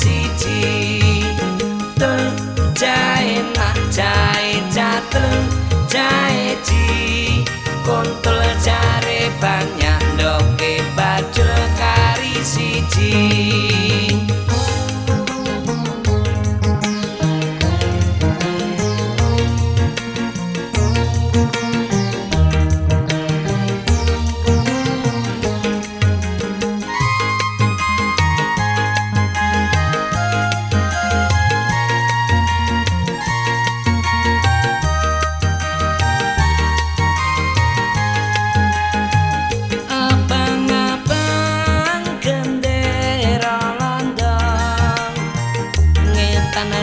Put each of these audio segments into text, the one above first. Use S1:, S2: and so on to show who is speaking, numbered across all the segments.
S1: siji. Tel jae nak jae jatel jae ji. Kontol jare banyak ndoke bajul kari siji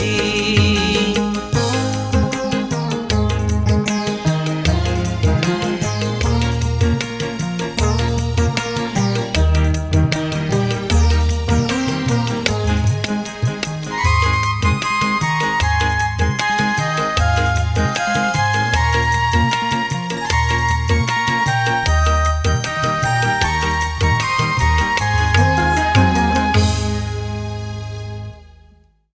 S1: jare